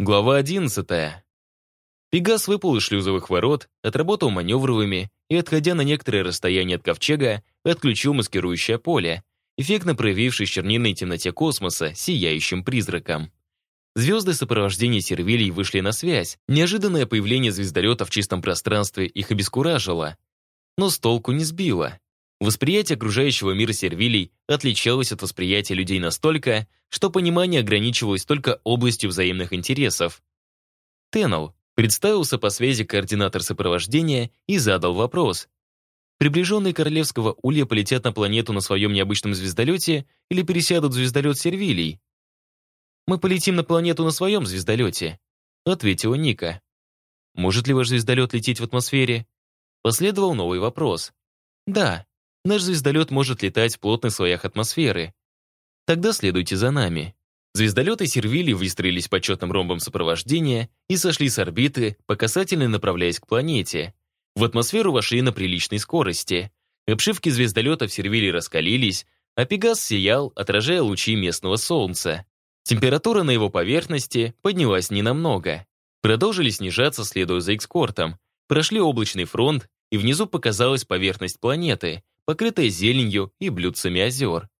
Глава 11. Пегас выпал из шлюзовых ворот, отработал маневровыми и, отходя на некоторое расстояние от ковчега, отключил маскирующее поле, эффектно проявившись в чернильной темноте космоса сияющим призраком. Звезды сопровождения сервилей вышли на связь. Неожиданное появление звездолета в чистом пространстве их обескуражило. Но с толку не сбило. Восприятие окружающего мира сервилей отличалось от восприятия людей настолько, что понимание ограничивалось только областью взаимных интересов. Теннел представился по связи координатор сопровождения и задал вопрос. Приближенные Королевского Улья полетят на планету на своем необычном звездолете или пересядут в звездолет сервилей? «Мы полетим на планету на своем звездолете», ответила Ника. «Может ли ваш звездолет лететь в атмосфере?» Последовал новый вопрос. «Да, Наш звездолет может летать в плотных слоях атмосферы. Тогда следуйте за нами. Звездолеты Сервили выстроились почетным ромбом сопровождения и сошли с орбиты, по касательной направляясь к планете. В атмосферу вошли на приличной скорости. Обшивки звездолетов Сервили раскалились, а Пегас сиял, отражая лучи местного солнца. Температура на его поверхности поднялась ненамного. Продолжили снижаться, следуя за экскортом. Прошли облачный фронт, и внизу показалась поверхность планеты, покрытая зеленью и блюдцами озер.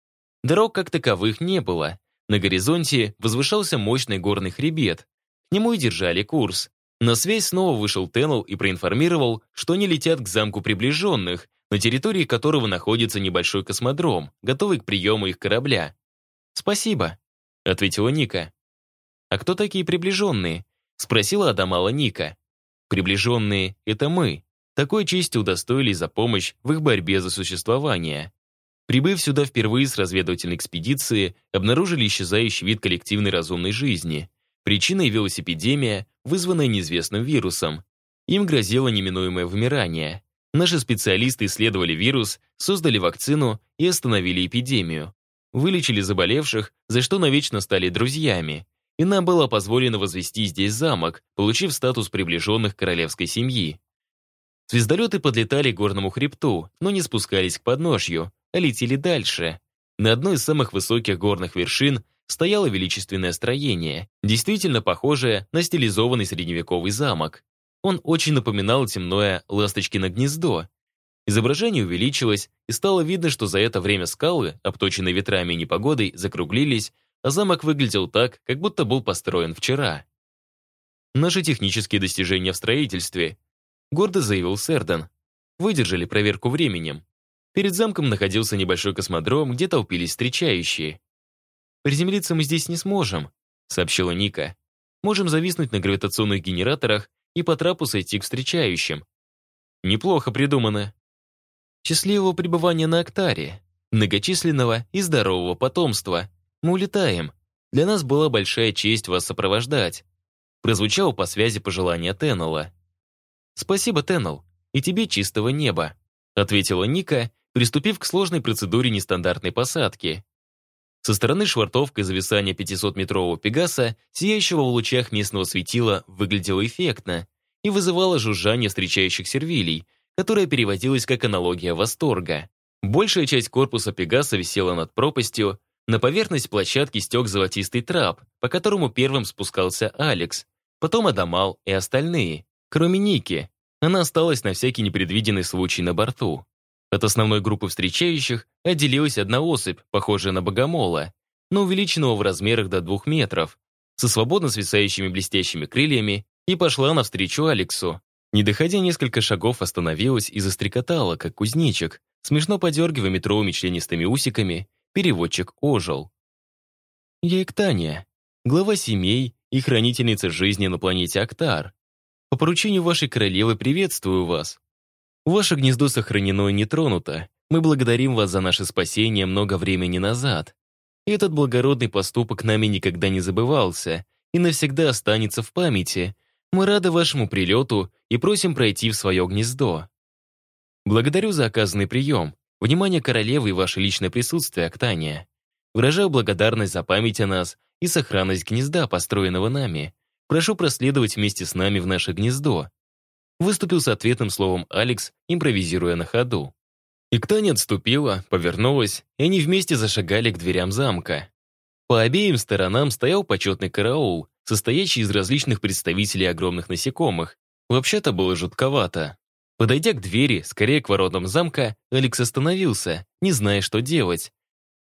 Дорог как таковых не было. На горизонте возвышался мощный горный хребет. К нему и держали курс. На связь снова вышел Теннел и проинформировал, что они летят к замку приближенных, на территории которого находится небольшой космодром, готовый к приему их корабля. «Спасибо», — ответила Ника. «А кто такие приближенные?» — спросила Адамала Ника. «Приближенные — это мы», такой чести удостоились за помощь в их борьбе за существование. Прибыв сюда впервые с разведывательной экспедиции, обнаружили исчезающий вид коллективной разумной жизни. Причиной явилась эпидемия, вызванная неизвестным вирусом. Им грозило неминуемое вымирание. Наши специалисты исследовали вирус, создали вакцину и остановили эпидемию. Вылечили заболевших, за что навечно стали друзьями. И нам было позволено возвести здесь замок, получив статус приближенных королевской семьи. Звездолеты подлетали к горному хребту, но не спускались к подножью, а летели дальше. На одной из самых высоких горных вершин стояло величественное строение, действительно похожее на стилизованный средневековый замок. Он очень напоминал темное ласточкино гнездо. Изображение увеличилось, и стало видно, что за это время скалы, обточенные ветрами и непогодой, закруглились, а замок выглядел так, как будто был построен вчера. Наши технические достижения в строительстве гордо заявил Сердан. Выдержали проверку временем. Перед замком находился небольшой космодром, где толпились встречающие. «Приземлиться мы здесь не сможем», — сообщила Ника. «Можем зависнуть на гравитационных генераторах и по трапу сойти к встречающим». «Неплохо придумано». «Счастливого пребывания на Актаре, многочисленного и здорового потомства. Мы улетаем. Для нас была большая честь вас сопровождать», прозвучало по связи пожелание Теннелла. «Спасибо, Теннел, и тебе чистого неба», ответила Ника, приступив к сложной процедуре нестандартной посадки. Со стороны швартовка и зависания 500-метрового Пегаса, сияющего в лучах местного светила, выглядело эффектно и вызывало жужжание встречающих сервилей, которое переводилось как аналогия восторга. Большая часть корпуса Пегаса висела над пропастью, на поверхность площадки стек золотистый трап, по которому первым спускался Алекс, потом Адамал и остальные. Кроме Ники, она осталась на всякий непредвиденный случай на борту. От основной группы встречающих отделилась одна особь, похожая на богомола, но увеличенного в размерах до двух метров, со свободно свисающими блестящими крыльями, и пошла навстречу Алексу. Не доходя несколько шагов, остановилась и застрекотала, как кузнечик, смешно подергивая метровыми членистыми усиками, переводчик ожил. «Я Эктания, глава семей и хранительница жизни на планете Актар», по поручению вашей королевы приветствую вас. Ваше гнездо сохранено и не тронуто. Мы благодарим вас за наше спасение много времени назад. Этот благородный поступок нами никогда не забывался и навсегда останется в памяти. Мы рады вашему прилету и просим пройти в свое гнездо. Благодарю за оказанный прием, внимание королевы и ваше личное присутствие, Актания. Выражаю благодарность за память о нас и сохранность гнезда, построенного нами. Прошу проследовать вместе с нами в наше гнездо». Выступил с ответным словом Алекс, импровизируя на ходу. И кто не отступила, повернулась, и они вместе зашагали к дверям замка. По обеим сторонам стоял почетный караул, состоящий из различных представителей огромных насекомых. Вообще-то было жутковато. Подойдя к двери, скорее к воротам замка, Алекс остановился, не зная, что делать.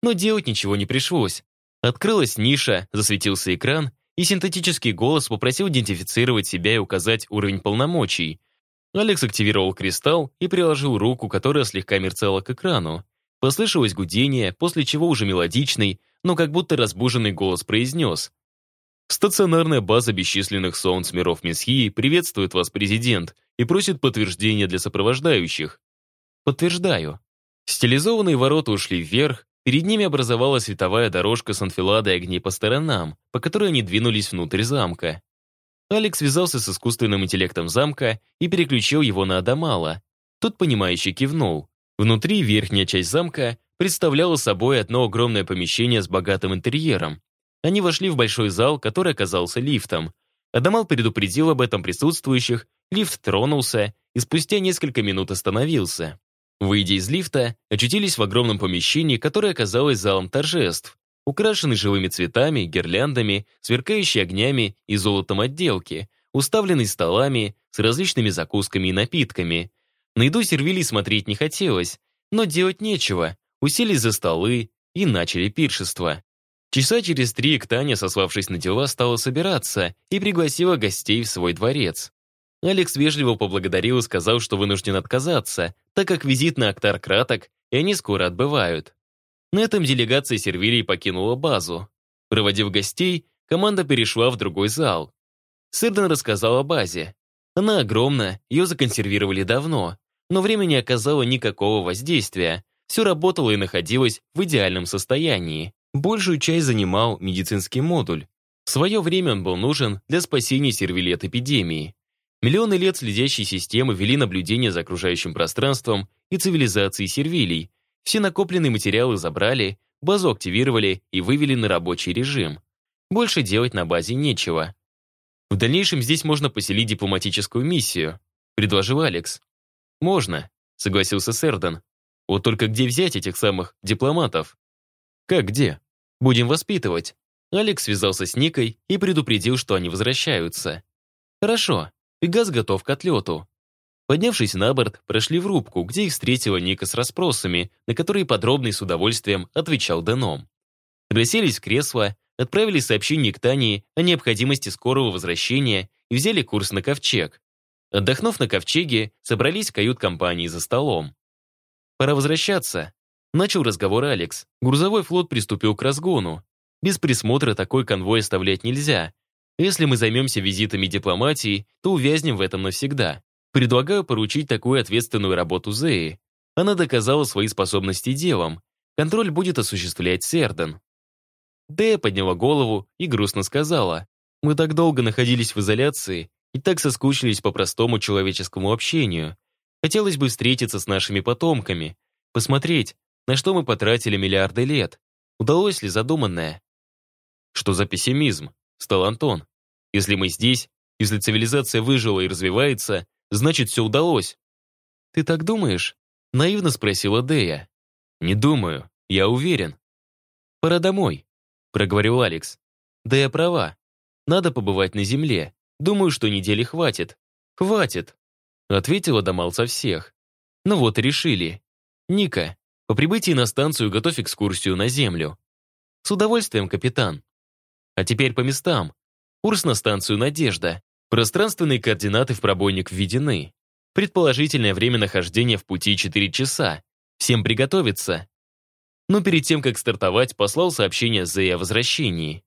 Но делать ничего не пришлось. Открылась ниша, засветился экран, и синтетический голос попросил идентифицировать себя и указать уровень полномочий. Алекс активировал кристалл и приложил руку, которая слегка мерцала к экрану. Послышалось гудение, после чего уже мелодичный, но как будто разбуженный голос произнес. «Стационарная база бесчисленных солнц миров Месхии приветствует вас, президент, и просит подтверждения для сопровождающих». «Подтверждаю». Стилизованные ворота ушли вверх, Перед ними образовалась световая дорожка с анфиладой огней по сторонам, по которой они двинулись внутрь замка. Алекс связался с искусственным интеллектом замка и переключил его на Адамала. Тот, понимающе кивнул. Внутри верхняя часть замка представляла собой одно огромное помещение с богатым интерьером. Они вошли в большой зал, который оказался лифтом. Адамал предупредил об этом присутствующих, лифт тронулся и спустя несколько минут остановился. Выйдя из лифта, очутились в огромном помещении, которое оказалось залом торжеств, украшенный живыми цветами, гирляндами, сверкающей огнями и золотом отделки, уставленный столами с различными закусками и напитками. На еду сервили смотреть не хотелось, но делать нечего. Уселись за столы и начали пиршество. Часа через три Таня, сославшись на дела, стала собираться и пригласила гостей в свой дворец. Алекс вежливо поблагодарил и сказал, что вынужден отказаться, так как визит на Актар краток, и они скоро отбывают. На этом делегация Сервилий покинула базу. Проводив гостей, команда перешла в другой зал. Сырден рассказал о базе. Она огромна, ее законсервировали давно, но время не оказало никакого воздействия. Все работало и находилось в идеальном состоянии. Большую часть занимал медицинский модуль. В свое время он был нужен для спасения сервилий от эпидемии. Миллионы лет следящие системы вели наблюдение за окружающим пространством и цивилизацией сервилий. Все накопленные материалы забрали, базу активировали и вывели на рабочий режим. Больше делать на базе нечего. В дальнейшем здесь можно поселить дипломатическую миссию, предложил Алекс. Можно, согласился Сердан. Вот только где взять этих самых дипломатов? Как где? Будем воспитывать. Алекс связался с Никой и предупредил, что они возвращаются. Хорошо, Пегас готов к отлету. Поднявшись на борт, прошли в рубку, где их встретила Ника с расспросами, на которые подробно и с удовольствием отвечал Деном. Расселись в кресло, отправили сообщение к Тане о необходимости скорого возвращения и взяли курс на ковчег. Отдохнув на ковчеге, собрались в кают-компании за столом. «Пора возвращаться», — начал разговор Алекс. Грузовой флот приступил к разгону. Без присмотра такой конвой оставлять нельзя, если мы займемся визитами дипломатии, то увязнем в этом навсегда. Предлагаю поручить такую ответственную работу Зеи. Она доказала свои способности делом. Контроль будет осуществлять Серден. Дэя подняла голову и грустно сказала, «Мы так долго находились в изоляции и так соскучились по простому человеческому общению. Хотелось бы встретиться с нашими потомками, посмотреть, на что мы потратили миллиарды лет. Удалось ли задуманное?» «Что за пессимизм?» Стал Антон. Если мы здесь, если цивилизация выжила и развивается, значит, все удалось. Ты так думаешь? Наивно спросила Дея. Не думаю, я уверен. Пора домой, проговорил Алекс. Дея права. Надо побывать на земле. Думаю, что недели хватит. Хватит, ответила Дамал со всех. Ну вот и решили. Ника, по прибытии на станцию готовь экскурсию на землю. С удовольствием, капитан. А теперь по местам. Курс на станцию «Надежда». Пространственные координаты в пробойник введены. Предположительное время нахождения в пути 4 часа. Всем приготовиться. Но перед тем, как стартовать, послал сообщение Зэй о возвращении.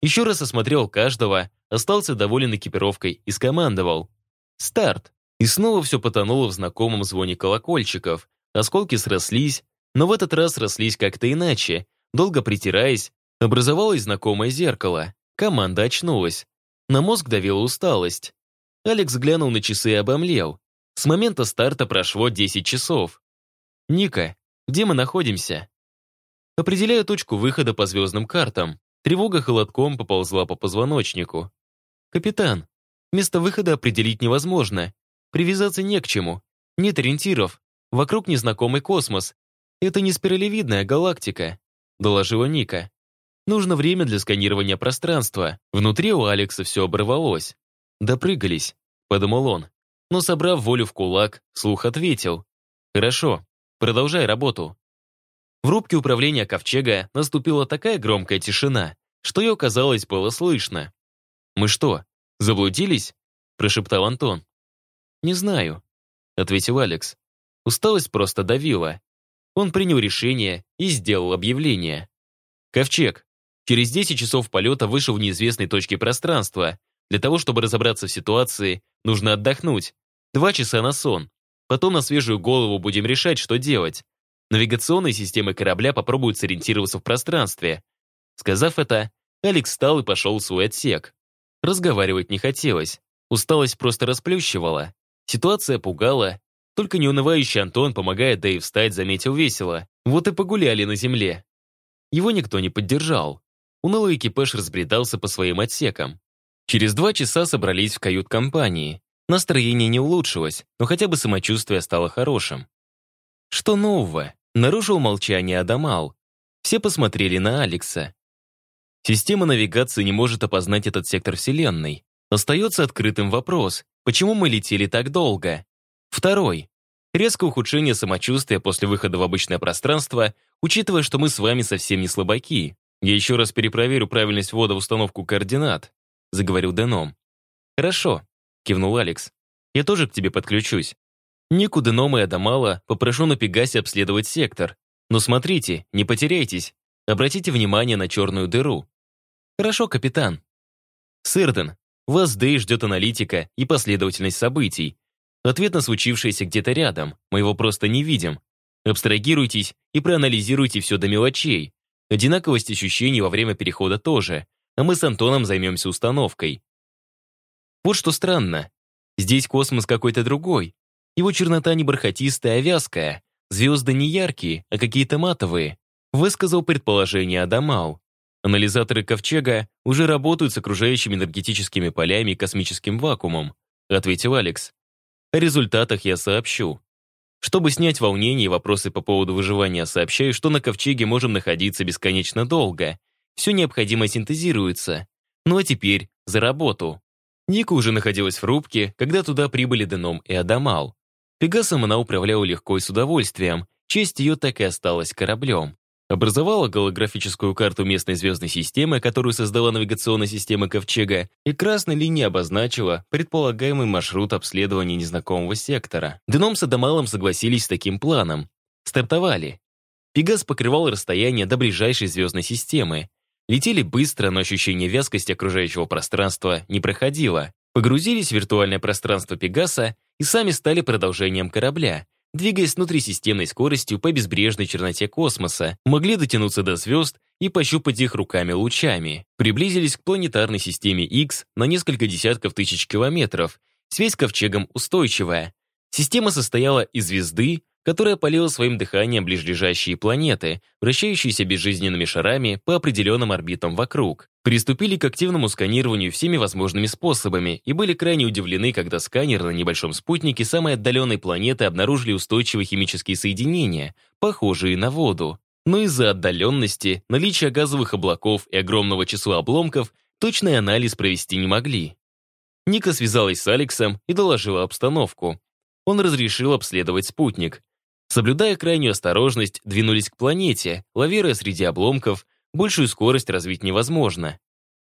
Еще раз осмотрел каждого, остался доволен экипировкой и скомандовал. Старт. И снова все потонуло в знакомом звоне колокольчиков. Осколки срослись, но в этот раз срослись как-то иначе, долго притираясь, Образовалось знакомое зеркало. Команда очнулась. На мозг давила усталость. Алекс глянул на часы и обомлел. С момента старта прошло 10 часов. «Ника, где мы находимся?» Определяя точку выхода по звездным картам, тревога холодком поползла по позвоночнику. «Капитан, место выхода определить невозможно. Привязаться не к чему. Нет ориентиров. Вокруг незнакомый космос. Это не спиралевидная галактика», — доложила Ника. Нужно время для сканирования пространства. Внутри у Алекса все оборвалось. «Допрыгались», — подумал он. Но, собрав волю в кулак, слух ответил. «Хорошо, продолжай работу». В рубке управления Ковчега наступила такая громкая тишина, что ее, казалось, было слышно. «Мы что, заблудились?» — прошептал Антон. «Не знаю», — ответил Алекс. Усталость просто давила. Он принял решение и сделал объявление. «Ковчег, через 10 часов полета вышел в неизвестной точке пространства. Для того, чтобы разобраться в ситуации, нужно отдохнуть. Два часа на сон. Потом на свежую голову будем решать, что делать. Навигационные системы корабля попробуют сориентироваться в пространстве. Сказав это, Алекс встал и пошел в свой отсек. Разговаривать не хотелось. Усталость просто расплющивала. Ситуация пугала. Только неунывающий Антон, помогая Дэйв встать, заметил весело. Вот и погуляли на земле. Его никто не поддержал. Унылый экипаж разбредался по своим отсекам. Через два часа собрались в кают-компании. Настроение не улучшилось, но хотя бы самочувствие стало хорошим. Что нового? Нарушил молчание Адамал. Все посмотрели на Алекса. Система навигации не может опознать этот сектор Вселенной. Остается открытым вопрос, почему мы летели так долго? Второй. Резкое ухудшение самочувствия после выхода в обычное пространство, учитывая, что мы с вами совсем не слабаки. Я еще раз перепроверю правильность ввода в установку координат, заговорил Деном. Хорошо, кивнул Алекс. Я тоже к тебе подключусь. Нику, Денома и Адамала попрошу на Пегасе обследовать сектор. Но смотрите, не потеряйтесь. Обратите внимание на черную дыру. Хорошо, капитан. Сырден, вас Дэй ждет аналитика и последовательность событий. Ответ на случившееся где-то рядом, мы его просто не видим. Абстрагируйтесь и проанализируйте все до мелочей. Одинаковость ощущений во время перехода тоже, а мы с Антоном займемся установкой. Вот что странно. Здесь космос какой-то другой. Его чернота не бархатистая, а вязкая. Звезды не яркие, а какие-то матовые. Высказал предположение Адамал. Анализаторы Ковчега уже работают с окружающими энергетическими полями и космическим вакуумом, ответил Алекс. О результатах я сообщу. Чтобы снять волнение и вопросы по поводу выживания, сообщаю, что на Ковчеге можем находиться бесконечно долго. Все необходимое синтезируется. Ну а теперь за работу. Ника уже находилась в рубке, когда туда прибыли Деном и Адамал. Пегасом она управляла легко и с удовольствием, честь ее так и осталась кораблем образовала голографическую карту местной звездной системы, которую создала навигационная система Ковчега, и красной линией обозначила предполагаемый маршрут обследования незнакомого сектора. Деном с Адамалом согласились с таким планом. Стартовали. Пегас покрывал расстояние до ближайшей звездной системы. Летели быстро, но ощущение вязкости окружающего пространства не проходило. Погрузились в виртуальное пространство Пегаса и сами стали продолжением корабля, двигаясь внутрисистемной скоростью по безбрежной черноте космоса, могли дотянуться до звезд и пощупать их руками-лучами. Приблизились к планетарной системе X на несколько десятков тысяч километров. Связь ковчегом устойчивая. Система состояла из звезды, которая полила своим дыханием ближайшие планеты, вращающиеся безжизненными шарами по определенным орбитам вокруг. Приступили к активному сканированию всеми возможными способами и были крайне удивлены, когда сканер на небольшом спутнике самой отдаленной планеты обнаружили устойчивые химические соединения, похожие на воду. Но из-за отдаленности, наличия газовых облаков и огромного числа обломков точный анализ провести не могли. Ника связалась с Алексом и доложила обстановку. Он разрешил обследовать спутник. Соблюдая крайнюю осторожность, двинулись к планете, лавируя среди обломков, большую скорость развить невозможно.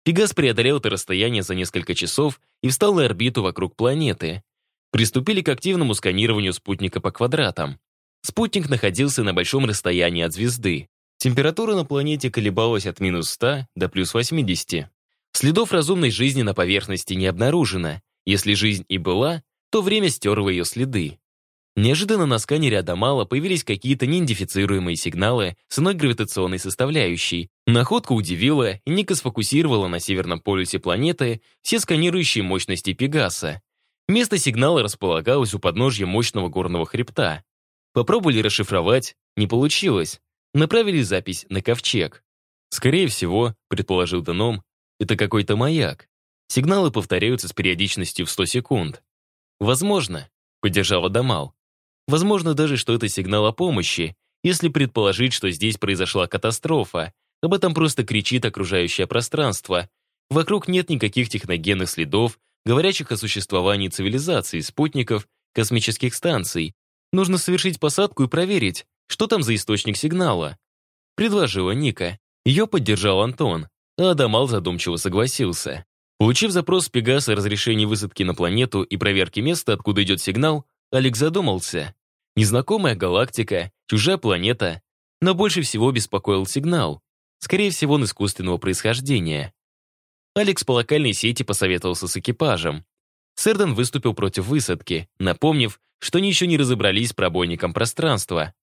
Пегас преодолел это расстояние за несколько часов и встал на орбиту вокруг планеты. Приступили к активному сканированию спутника по квадратам. Спутник находился на большом расстоянии от звезды. Температура на планете колебалась от минус 100 до плюс 80. Следов разумной жизни на поверхности не обнаружено. Если жизнь и была, то время стерло ее следы. Неожиданно на сканере Адамала появились какие-то неидентифицируемые сигналы с иной гравитационной составляющей. Находка удивила, и Ника сфокусировала на северном полюсе планеты все сканирующие мощности Пегаса. Место сигнала располагалось у подножья мощного горного хребта. Попробовали расшифровать, не получилось. Направили запись на ковчег. Скорее всего, предположил Деном, это какой-то маяк. Сигналы повторяются с периодичностью в 100 секунд. Возможно, поддержал Адамал. Возможно даже, что это сигнал о помощи, если предположить, что здесь произошла катастрофа. об этом просто кричит окружающее пространство. Вокруг нет никаких техногенных следов, говорящих о существовании цивилизации, спутников, космических станций. Нужно совершить посадку и проверить, что там за источник сигнала. Предложила Ника. Ее поддержал Антон, а Адамал задумчиво согласился. Получив запрос с Пегаса о разрешении высадки на планету и проверки места, откуда идет сигнал, Алекс задумался. Незнакомая галактика, чужая планета, но больше всего беспокоил сигнал. Скорее всего, он искусственного происхождения. Алекс по локальной сети посоветовался с экипажем. Сэрдон выступил против высадки, напомнив, что они еще не разобрались с пробойником пространства.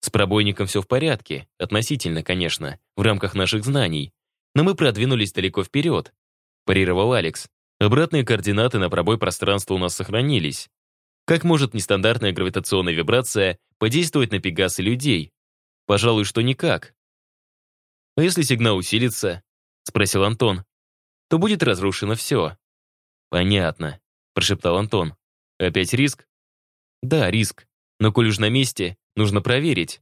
С пробойником все в порядке, относительно, конечно, в рамках наших знаний. Но мы продвинулись далеко вперед, парировал Алекс. Обратные координаты на пробой пространства у нас сохранились. Как может нестандартная гравитационная вибрация подействовать на Пегас и людей? Пожалуй, что никак. А если сигнал усилится, спросил Антон, то будет разрушено все. Понятно, прошептал Антон. Опять риск? Да, риск. Но коль уж на месте, нужно проверить.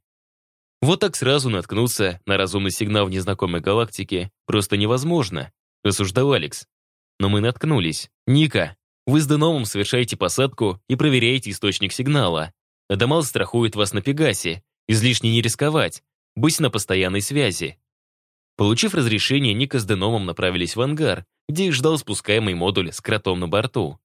Вот так сразу наткнуться на разумный сигнал в незнакомой галактике просто невозможно, рассуждал Алекс. Но мы наткнулись. Ника, вы с Деномом совершаете посадку и проверяете источник сигнала. Адамал страхует вас на Пегасе. Излишне не рисковать. Быть на постоянной связи. Получив разрешение, Ника с Деномом направились в ангар, где их ждал спускаемый модуль с кротом на борту.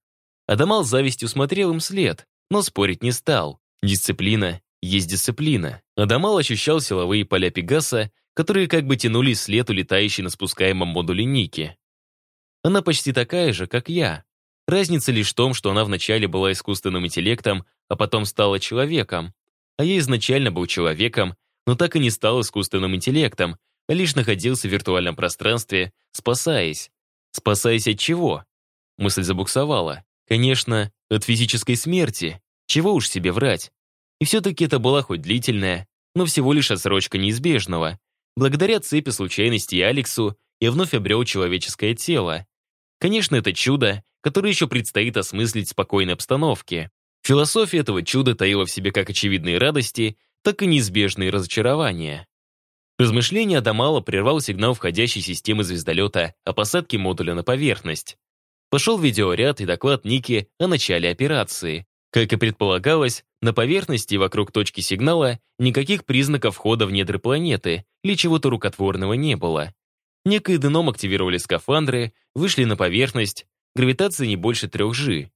Адамал завистью смотрел им след, но спорить не стал. Дисциплина есть дисциплина. Адамал ощущал силовые поля Пегаса, которые как бы тянулись след улетающей на спускаемом модуле Ники. Она почти такая же, как я, Разница лишь в том, что она вначале была искусственным интеллектом, а потом стала человеком. А я изначально был человеком, но так и не стал искусственным интеллектом, а лишь находился в виртуальном пространстве, спасаясь. Спасаясь от чего? Мысль забуксовала. Конечно, от физической смерти. Чего уж себе врать. И все-таки это была хоть длительная, но всего лишь отсрочка неизбежного. Благодаря цепи случайностей Алексу я вновь обрел человеческое тело. Конечно, это чудо, которое еще предстоит осмыслить в спокойной обстановке. Философия этого чуда таила в себе как очевидные радости, так и неизбежные разочарования. Размышление Адамала прервал сигнал входящей системы звездолета о посадке модуля на поверхность. Пошел видеоряд и доклад Ники о начале операции. Как и предполагалось, на поверхности вокруг точки сигнала никаких признаков входа в недры планеты или чего-то рукотворного не было. Ника и Деном активировали скафандры, вышли на поверхность, гравитация не больше трех G.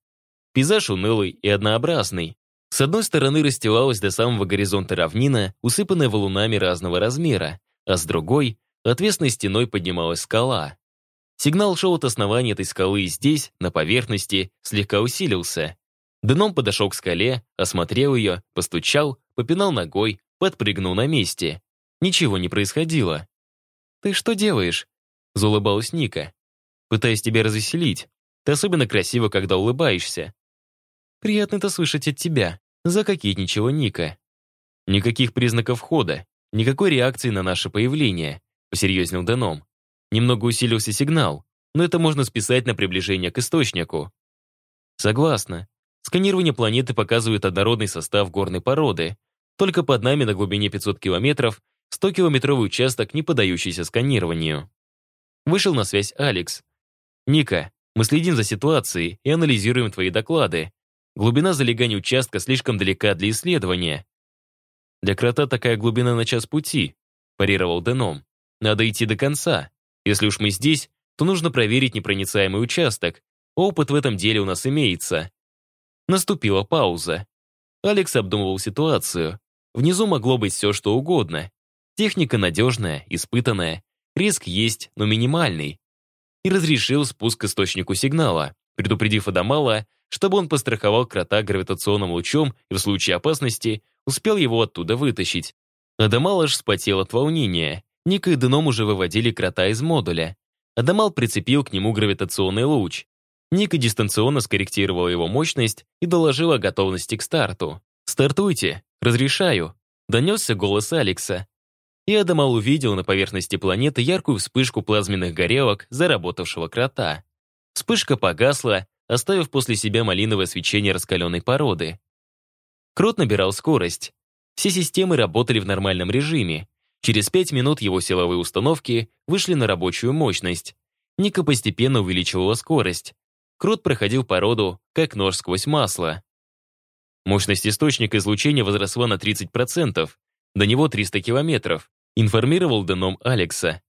Пейзаж унылый и однообразный. С одной стороны расстилалась до самого горизонта равнина, усыпанная валунами разного размера, а с другой — отвесной стеной поднималась скала. Сигнал шел от основания этой скалы и здесь, на поверхности, слегка усилился. Дном подошел к скале, осмотрел ее, постучал, попинал ногой, подпрыгнул на месте. Ничего не происходило. «Ты что делаешь?» — заулыбалась Ника. «Пытаюсь тебя развеселить. Ты особенно красива, когда улыбаешься. Приятно это слышать от тебя. Закокетничала Ника. Никаких признаков хода, никакой реакции на наше появление, посерьезнел Даном. Немного усилился сигнал, но это можно списать на приближение к источнику. Согласна. Сканирование планеты показывает однородный состав горной породы. Только под нами на глубине 500 километров 100-километровый участок, не поддающийся сканированию. Вышел на связь Алекс. «Ника, мы следим за ситуацией и анализируем твои доклады. Глубина залегания участка слишком далека для исследования. Для крота такая глубина на час пути, парировал Деном. Надо идти до конца. Если уж мы здесь, то нужно проверить непроницаемый участок. Опыт в этом деле у нас имеется. Наступила пауза. Алекс обдумывал ситуацию. Внизу могло быть все, что угодно. Техника надежная, испытанная. Риск есть, но минимальный и разрешил спуск источнику сигнала, предупредив Адамала, чтобы он постраховал крота гравитационным лучом и в случае опасности успел его оттуда вытащить. Адамал аж вспотел от волнения. Ника и Деном уже выводили крота из модуля. Адамал прицепил к нему гравитационный луч. Ника дистанционно скорректировала его мощность и доложила о готовности к старту. «Стартуйте! Разрешаю!» Донесся голос Алекса и Адамал увидел на поверхности планеты яркую вспышку плазменных горелок заработавшего крота. Вспышка погасла, оставив после себя малиновое свечение раскаленной породы. Крот набирал скорость. Все системы работали в нормальном режиме. Через пять минут его силовые установки вышли на рабочую мощность. Ника постепенно увеличивала скорость. Крот проходил по роду, как нож сквозь масло. Мощность источника излучения возросла на 30%, до него 300 километров, информировал Деном Алекса.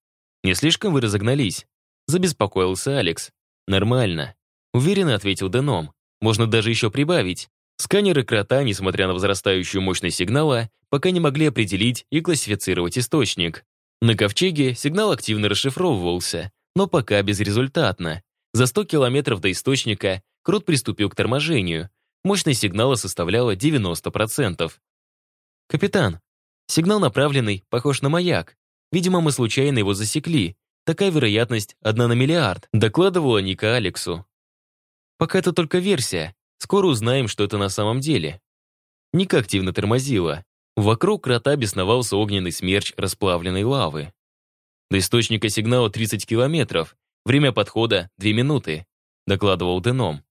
«Не слишком вы разогнались?» Забеспокоился Алекс. «Нормально», — уверенно ответил Деном. «Можно даже еще прибавить. Сканеры крота, несмотря на возрастающую мощность сигнала, пока не могли определить и классифицировать источник. На ковчеге сигнал активно расшифровывался, но пока безрезультатно. За 100 километров до источника Крот приступил к торможению. Мощность сигнала составляла 90%. «Капитан, сигнал направленный, похож на маяк. Видимо, мы случайно его засекли. Такая вероятность одна на миллиард», докладывала Ника Алексу. «Пока это только версия. Скоро узнаем, что это на самом деле». Ника активно тормозила. Вокруг крота бесновался огненный смерч расплавленной лавы. До источника сигнала 30 километров. Время подхода — 2 минуты, докладывал Деном.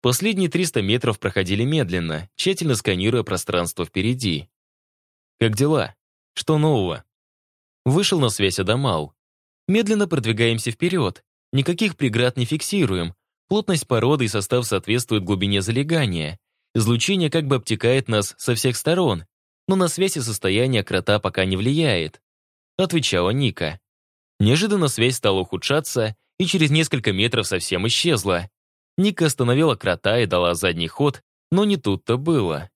Последние 300 метров проходили медленно, тщательно сканируя пространство впереди. «Как дела? Что нового?» Вышел на связь Адамал. «Медленно продвигаемся вперед. Никаких преград не фиксируем. Плотность породы и состав соответствуют глубине залегания. Излучение как бы обтекает нас со всех сторон, но на связь и состояние крота пока не влияет», отвечала Ника. Неожиданно связь стала ухудшаться и через несколько метров совсем исчезла. Ника остановила крота и дала задний ход, но не тут-то было.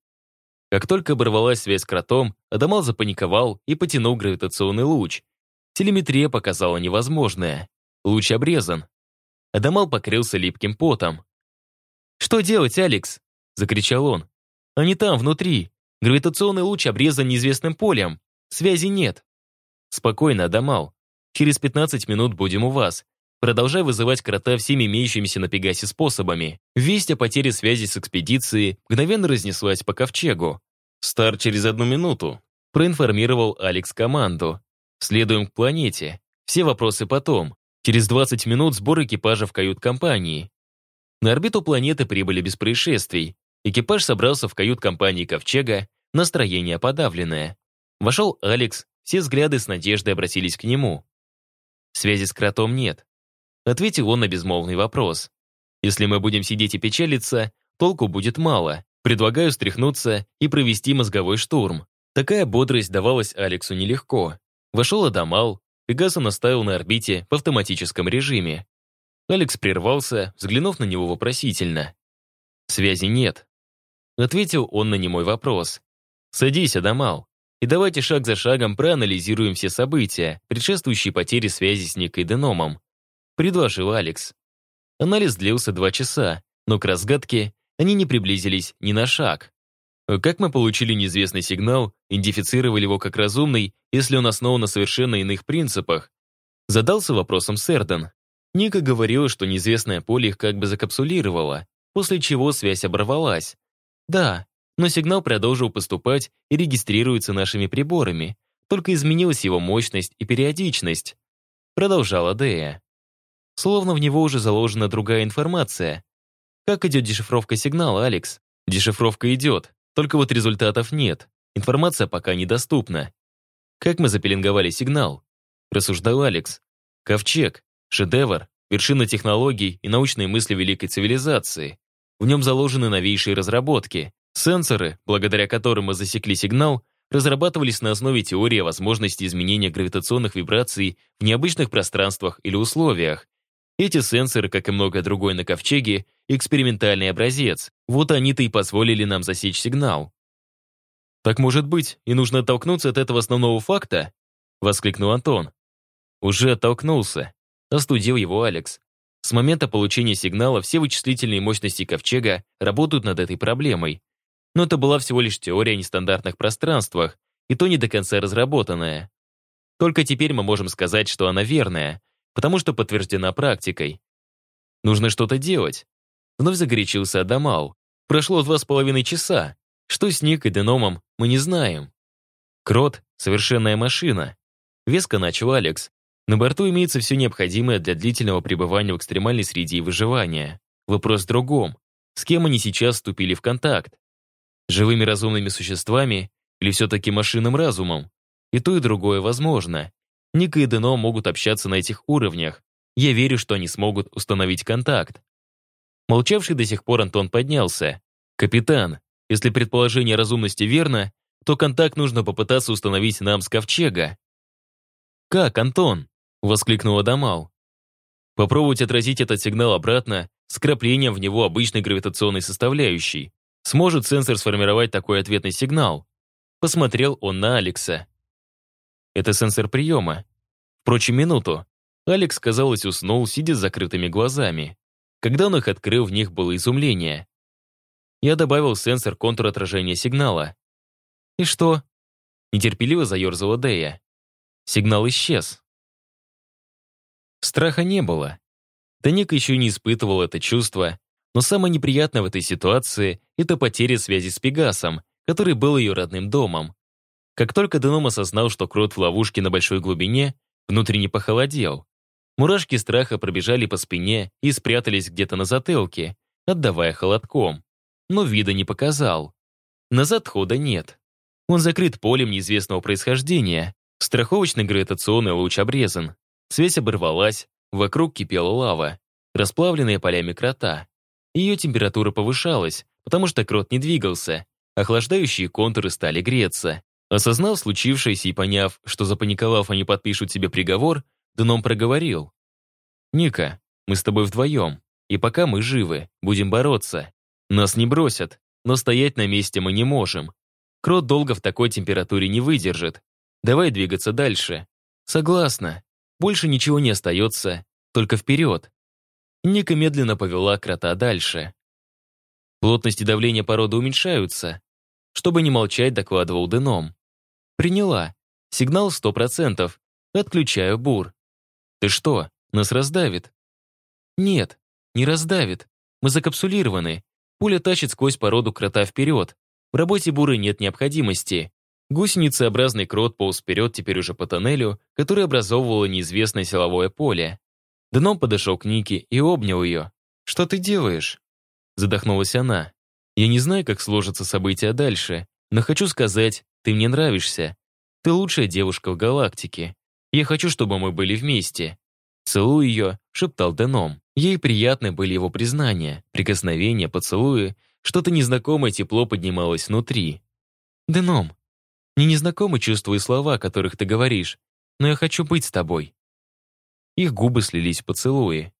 Как только оборвалась связь с кротом, Адамал запаниковал и потянул гравитационный луч. Телеметрия показала невозможное. Луч обрезан. Адамал покрылся липким потом. «Что делать, Алекс?» — закричал он. «Они там, внутри. Гравитационный луч обрезан неизвестным полем. Связи нет». «Спокойно, Адамал. Через 15 минут будем у вас. Продолжай вызывать крота всеми имеющимися на Пегасе способами. Весть о потере связи с экспедицией мгновенно разнеслась по ковчегу. «Старт через одну минуту», — проинформировал Алекс команду. «Следуем к планете. Все вопросы потом. Через 20 минут сбор экипажа в кают-компании». На орбиту планеты прибыли без происшествий. Экипаж собрался в кают-компании Ковчега, настроение подавленное. Вошел Алекс, все взгляды с надеждой обратились к нему. Связи с кротом нет. Ответил он на безмолвный вопрос. Если мы будем сидеть и печалиться, толку будет мало. Предлагаю стряхнуться и провести мозговой штурм. Такая бодрость давалась Алексу нелегко. Вошел Адамал, Пегаса наставил на орбите в автоматическом режиме. Алекс прервался, взглянув на него вопросительно. «Связи нет», — ответил он на немой вопрос. «Садись, Адамал и давайте шаг за шагом проанализируем все события, предшествующие потере связи с Никой Деномом», — предложил Алекс. Анализ длился два часа, но к разгадке они не приблизились ни на шаг. Как мы получили неизвестный сигнал, идентифицировали его как разумный, если он основан на совершенно иных принципах? Задался вопросом Серден. Ника говорила, что неизвестное поле их как бы закапсулировало, после чего связь оборвалась. Да, но сигнал продолжил поступать и регистрируется нашими приборами, только изменилась его мощность и периодичность. Продолжала Дея. Словно в него уже заложена другая информация. Как идет дешифровка сигнала, Алекс? Дешифровка идет, только вот результатов нет. Информация пока недоступна. Как мы запеленговали сигнал? Рассуждал Алекс. Ковчег, шедевр, вершина технологий и научной мысли великой цивилизации. В нем заложены новейшие разработки. Сенсоры, благодаря которым мы засекли сигнал, разрабатывались на основе теории о возможности изменения гравитационных вибраций в необычных пространствах или условиях. Эти сенсоры, как и многое другое на Ковчеге, экспериментальный образец. Вот они-то и позволили нам засечь сигнал. «Так может быть, и нужно оттолкнуться от этого основного факта?» — воскликнул Антон. «Уже оттолкнулся», — остудил его Алекс. С момента получения сигнала все вычислительные мощности Ковчега работают над этой проблемой. Но это была всего лишь теория о нестандартных пространствах, и то не до конца разработанная. Только теперь мы можем сказать, что она верная, потому что подтверждена практикой. Нужно что-то делать. Вновь загорячился Адамал. Прошло два с половиной часа. Что с Ник и Деномом, мы не знаем. Крот — совершенная машина. Веско начал Алекс. На борту имеется все необходимое для длительного пребывания в экстремальной среде и выживания. Вопрос в другом. С кем они сейчас вступили в контакт? Живыми разумными существами или все-таки машинным разумом? И то, и другое возможно. Ника и Дено могут общаться на этих уровнях. Я верю, что они смогут установить контакт. Молчавший до сих пор Антон поднялся. «Капитан, если предположение разумности верно, то контакт нужно попытаться установить нам с Ковчега». «Как, Антон?» — воскликнула Дамал. «Попробовать отразить этот сигнал обратно с краплением в него обычной гравитационной составляющей. Сможет сенсор сформировать такой ответный сигнал?» Посмотрел он на Алекса. «Это сенсор приема. Впрочем, минуту. Алекс, казалось, уснул, сидя с закрытыми глазами. Когда он их открыл, в них было изумление. Я добавил сенсор контур отражения сигнала. «И что?» Нетерпеливо заерзала Дея. Сигнал исчез. Страха не было. Таник еще не испытывал это чувство, но самое неприятное в этой ситуации — это потеря связи с Пегасом, который был ее родным домом. Как только Деном осознал, что крот в ловушке на большой глубине, внутренне похолодел. Мурашки страха пробежали по спине и спрятались где-то на затылке, отдавая холодком. Но вида не показал. Назад хода нет. Он закрыт полем неизвестного происхождения. Страховочный гравитационный луч обрезан. Связь оборвалась, вокруг кипела лава, расплавленная полями крота. Ее температура повышалась, потому что крот не двигался. Охлаждающие контуры стали греться. Осознав случившееся и поняв, что запаниковав они подпишут себе приговор, Дном проговорил. «Ника, мы с тобой вдвоем, и пока мы живы, будем бороться. Нас не бросят, но стоять на месте мы не можем. Крот долго в такой температуре не выдержит. Давай двигаться дальше. Согласна. Больше ничего не остается, только вперед». Ника медленно повела крота дальше. Плотность и давление породы уменьшаются. Чтобы не молчать, докладывал Деном. Приняла. Сигнал 100%. Отключаю бур. «Ты что, нас раздавит?» «Нет, не раздавит. Мы закапсулированы. Пуля тащит сквозь породу крота вперед. В работе буры нет необходимости. Гусеницеобразный крот полз вперед теперь уже по тоннелю, который образовывало неизвестное силовое поле. Дном подошел к Нике и обнял ее. «Что ты делаешь?» Задохнулась она. «Я не знаю, как сложатся события дальше, но хочу сказать, ты мне нравишься. Ты лучшая девушка в галактике. Я хочу, чтобы мы были вместе. Целую ее, шептал Деном. Ей приятны были его признания, прикосновения, поцелуи. Что-то незнакомое тепло поднималось внутри. «Деном, мне незнакомы чувства и слова, о которых ты говоришь, но я хочу быть с тобой». Их губы слились в поцелуи.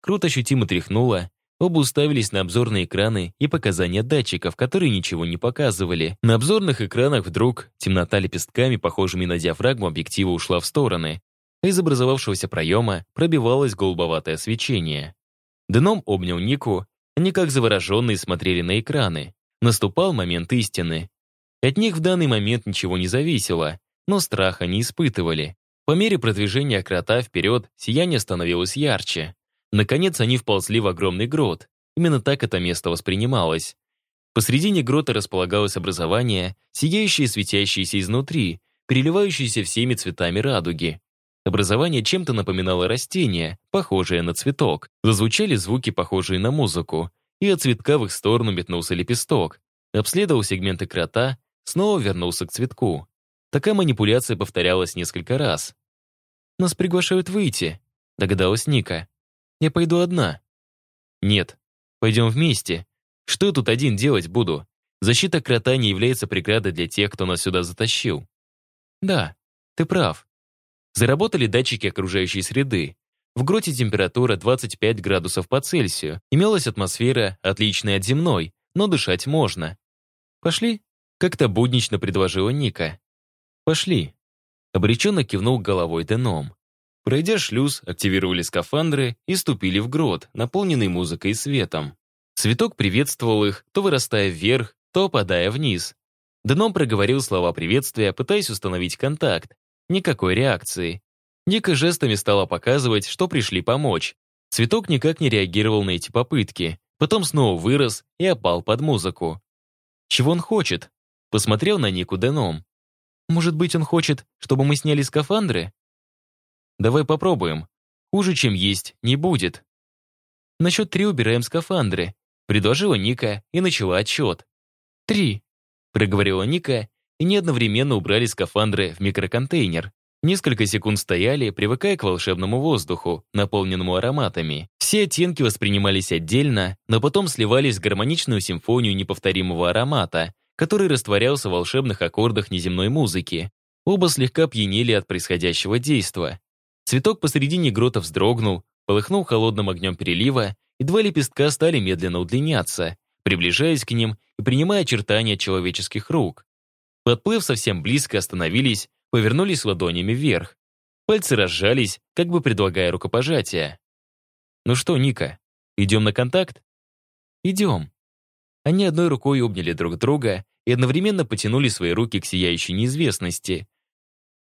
Круто ощутимо тряхнула, Оба уставились на обзорные экраны и показания датчиков, которые ничего не показывали. На обзорных экранах вдруг темнота лепестками, похожими на диафрагму объектива, ушла в стороны, из образовавшегося проема пробивалось голубоватое свечение. Дном обнял Нику, они как завороженные смотрели на экраны. Наступал момент истины. От них в данный момент ничего не зависело, но страха не испытывали. По мере продвижения крота вперед сияние становилось ярче. Наконец они вползли в огромный грот. Именно так это место воспринималось. Посредине грота располагалось образование, сияющее и светящееся изнутри, переливающееся всеми цветами радуги. Образование чем-то напоминало растение, похожее на цветок. Зазвучали звуки, похожие на музыку, и от цветка в их сторону метнулся лепесток. Обследовал сегменты крота, снова вернулся к цветку. Такая манипуляция повторялась несколько раз. «Нас приглашают выйти», — догадалась Ника. Я пойду одна». «Нет, пойдем вместе. Что тут один делать буду? Защита крота не является преградой для тех, кто нас сюда затащил». «Да, ты прав». Заработали датчики окружающей среды. В гроте температура 25 градусов по Цельсию. Имелась атмосфера, отличная от земной, но дышать можно. «Пошли?» — как-то буднично предложила Ника. «Пошли». Обреченно кивнул головой Деном. Пройдя шлюз, активировали скафандры и ступили в грот, наполненный музыкой и светом. Цветок приветствовал их, то вырастая вверх, то опадая вниз. Дном проговорил слова приветствия, пытаясь установить контакт. Никакой реакции. Ника жестами стала показывать, что пришли помочь. Цветок никак не реагировал на эти попытки. Потом снова вырос и опал под музыку. «Чего он хочет?» Посмотрел на Нику Деном. «Может быть, он хочет, чтобы мы сняли скафандры?» Давай попробуем. Хуже, чем есть, не будет. На счет три убираем скафандры, предложила Ника и начала отсчет. Три, проговорила Ника и не одновременно убрали скафандры в микроконтейнер. Несколько секунд стояли, привыкая к волшебному воздуху, наполненному ароматами. Все оттенки воспринимались отдельно, но потом сливались в гармоничную симфонию неповторимого аромата, который растворялся в волшебных аккордах неземной музыки. Оба слегка пьянели от происходящего действа. Цветок посредине грота вздрогнул, полыхнул холодным огнем перелива, и два лепестка стали медленно удлиняться, приближаясь к ним и принимая очертания человеческих рук. Подплыв совсем близко, остановились, повернулись ладонями вверх. Пальцы разжались, как бы предлагая рукопожатие. «Ну что, Ника, идем на контакт?» «Идем». Они одной рукой обняли друг друга и одновременно потянули свои руки к сияющей неизвестности.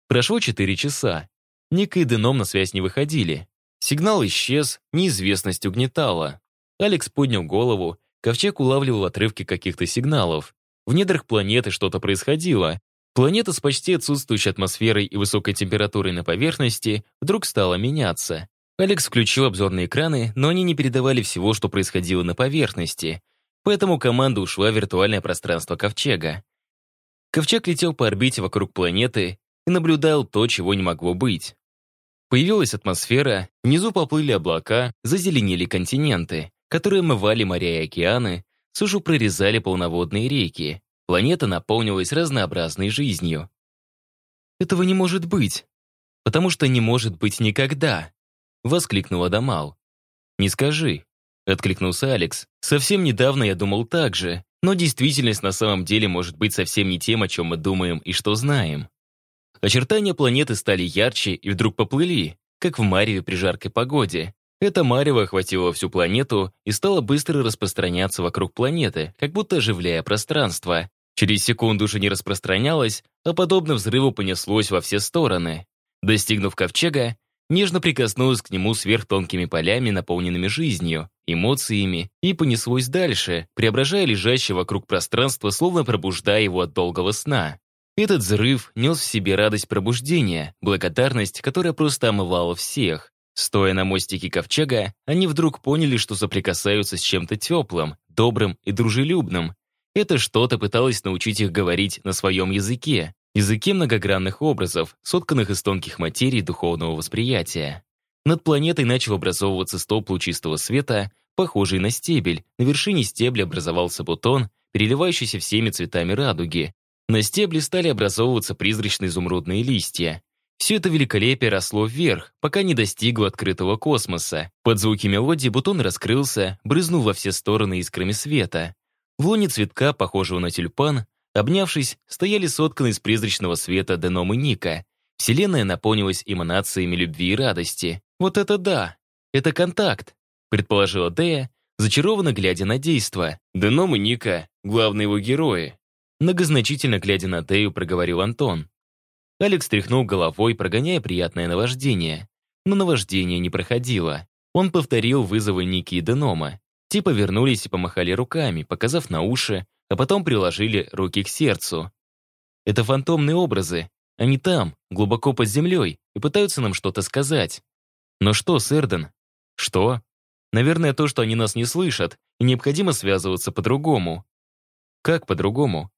Прошло четыре часа. Ника и Деном на связь не выходили. Сигнал исчез, неизвестность угнетала. Алекс поднял голову, ковчег улавливал отрывки каких-то сигналов. В недрах планеты что-то происходило. Планета с почти отсутствующей атмосферой и высокой температурой на поверхности вдруг стала меняться. Алекс включил обзорные экраны, но они не передавали всего, что происходило на поверхности. Поэтому команда ушла в виртуальное пространство Ковчега. Ковчег летел по орбите вокруг планеты и наблюдал то, чего не могло быть. Появилась атмосфера, внизу поплыли облака, зазеленели континенты, которые омывали моря и океаны, сушу прорезали полноводные реки. Планета наполнилась разнообразной жизнью. «Этого не может быть, потому что не может быть никогда!» — воскликнула Дамал. «Не скажи», — откликнулся Алекс. «Совсем недавно я думал так же, но действительность на самом деле может быть совсем не тем, о чем мы думаем и что знаем». Очертания планеты стали ярче и вдруг поплыли, как в мареве при жаркой погоде. Это марево охватило всю планету и стало быстро распространяться вокруг планеты, как будто оживляя пространство. Через секунду уже не распространялось, а подобно взрыву понеслось во все стороны. Достигнув ковчега, нежно прикоснулась к нему сверхтонкими полями, наполненными жизнью, эмоциями, и понеслось дальше, преображая лежащее вокруг пространство, словно пробуждая его от долгого сна. Этот взрыв нес в себе радость пробуждения, благодарность, которая просто омывала всех. Стоя на мостике ковчега, они вдруг поняли, что соприкасаются с чем-то теплым, добрым и дружелюбным. Это что-то пыталось научить их говорить на своем языке, языке многогранных образов, сотканных из тонких материй духовного восприятия. Над планетой начал образовываться столб лучистого света, похожий на стебель. На вершине стебля образовался бутон, переливающийся всеми цветами радуги. На стебле стали образовываться призрачные изумрудные листья. Все это великолепие росло вверх, пока не достигло открытого космоса. Под звуки мелодии бутон раскрылся, брызнул во все стороны искрами света. В луне цветка, похожего на тюльпан, обнявшись, стояли сотканные из призрачного света Деном и Ника. Вселенная наполнилась эманациями любви и радости. «Вот это да! Это контакт!» предположила Дея, зачарованно глядя на действо. Деном и Ника — главные его герои. Многозначительно глядя на Дею, проговорил Антон. Алекс тряхнул головой, прогоняя приятное наваждение. Но наваждение не проходило. Он повторил вызовы Ники и Денома. Те повернулись и помахали руками, показав на уши, а потом приложили руки к сердцу. Это фантомные образы. Они там, глубоко под землей, и пытаются нам что-то сказать. Но что, Сэрден? Что? Наверное, то, что они нас не слышат, и необходимо связываться по-другому. Как по-другому?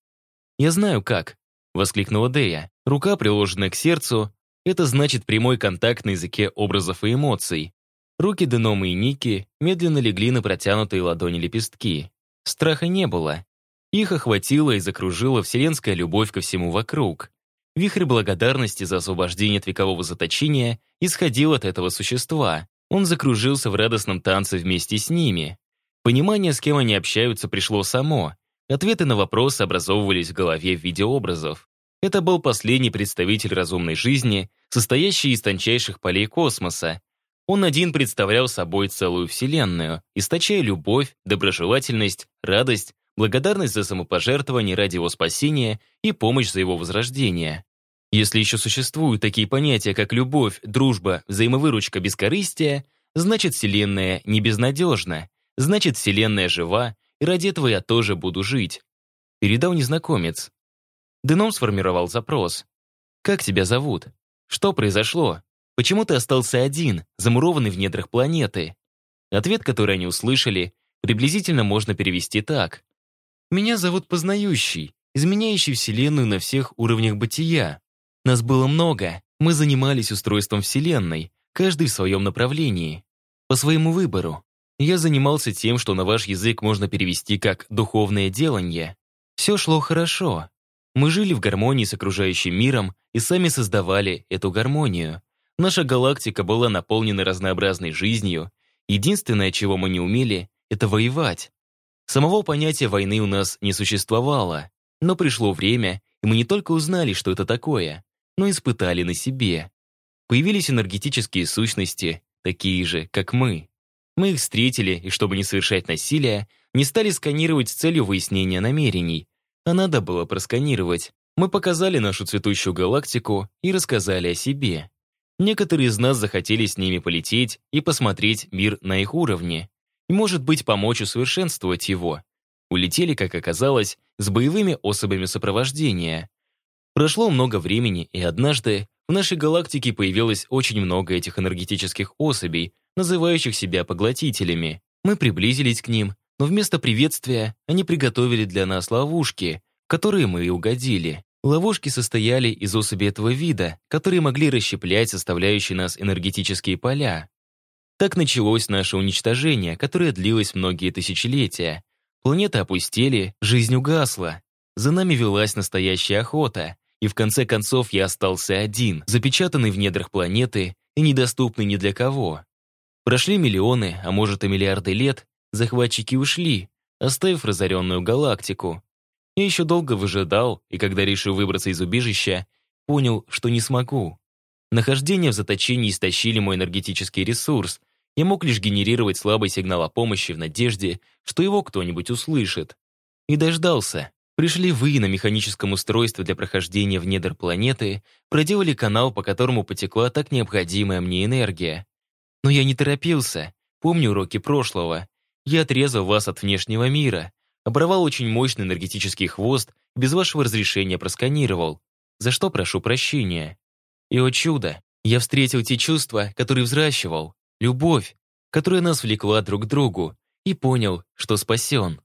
Я знаю как, воскликнула Дея. Рука, приложенная к сердцу, это значит прямой контакт на языке образов и эмоций. Руки Денома и Ники медленно легли на протянутые ладони лепестки. Страха не было. Их охватила и закружила вселенская любовь ко всему вокруг. Вихрь благодарности за освобождение от векового заточения исходил от этого существа. Он закружился в радостном танце вместе с ними. Понимание, с кем они общаются, пришло само. Ответы на вопросы образовывались в голове в виде образов. Это был последний представитель разумной жизни, состоящий из тончайших полей космоса. Он один представлял собой целую вселенную, источая любовь, доброжелательность, радость, благодарность за самопожертвование ради его спасения и помощь за его возрождение. Если еще существуют такие понятия, как любовь, дружба, взаимовыручка, бескорыстие, значит, Вселенная не безнадежна, значит, Вселенная жива, ради этого я тоже буду жить. Передал незнакомец. Деном сформировал запрос. «Как тебя зовут? Что произошло? Почему ты остался один, замурованный в недрах планеты?» Ответ, который они услышали, приблизительно можно перевести так. «Меня зовут Познающий, изменяющий Вселенную на всех уровнях бытия. Нас было много, мы занимались устройством Вселенной, каждый в своем направлении, по своему выбору. Я занимался тем, что на ваш язык можно перевести как «духовное деланье». Все шло хорошо. Мы жили в гармонии с окружающим миром и сами создавали эту гармонию. Наша галактика была наполнена разнообразной жизнью. Единственное, чего мы не умели, это воевать. Самого понятия войны у нас не существовало. Но пришло время, и мы не только узнали, что это такое, но испытали на себе. Появились энергетические сущности, такие же, как мы. Мы их встретили, и чтобы не совершать насилие, не стали сканировать с целью выяснения намерений. А надо было просканировать. Мы показали нашу цветущую галактику и рассказали о себе. Некоторые из нас захотели с ними полететь и посмотреть мир на их уровне. И, может быть, помочь усовершенствовать его. Улетели, как оказалось, с боевыми особями сопровождения. Прошло много времени, и однажды в нашей галактике появилось очень много этих энергетических особей, называющих себя поглотителями. Мы приблизились к ним, но вместо приветствия они приготовили для нас ловушки, которые мы и угодили. Ловушки состояли из особей этого вида, которые могли расщеплять составляющие нас энергетические поля. Так началось наше уничтожение, которое длилось многие тысячелетия. Планеты опустели, жизнь угасла. За нами велась настоящая охота, и в конце концов я остался один, запечатанный в недрах планеты и недоступный ни для кого. Прошли миллионы, а может и миллиарды лет, захватчики ушли, оставив разоренную галактику. Я еще долго выжидал, и когда решил выбраться из убежища, понял, что не смогу. Нахождение в заточении истощили мой энергетический ресурс. Я мог лишь генерировать слабый сигнал о помощи в надежде, что его кто-нибудь услышит. И дождался. Пришли вы на механическом устройстве для прохождения в недр планеты, проделали канал, по которому потекла так необходимая мне энергия. Но я не торопился. Помню уроки прошлого. Я отрезал вас от внешнего мира. Оборвал очень мощный энергетический хвост без вашего разрешения просканировал. За что прошу прощения. И, о чудо, я встретил те чувства, которые взращивал. Любовь, которая нас влекла друг к другу. И понял, что спасен.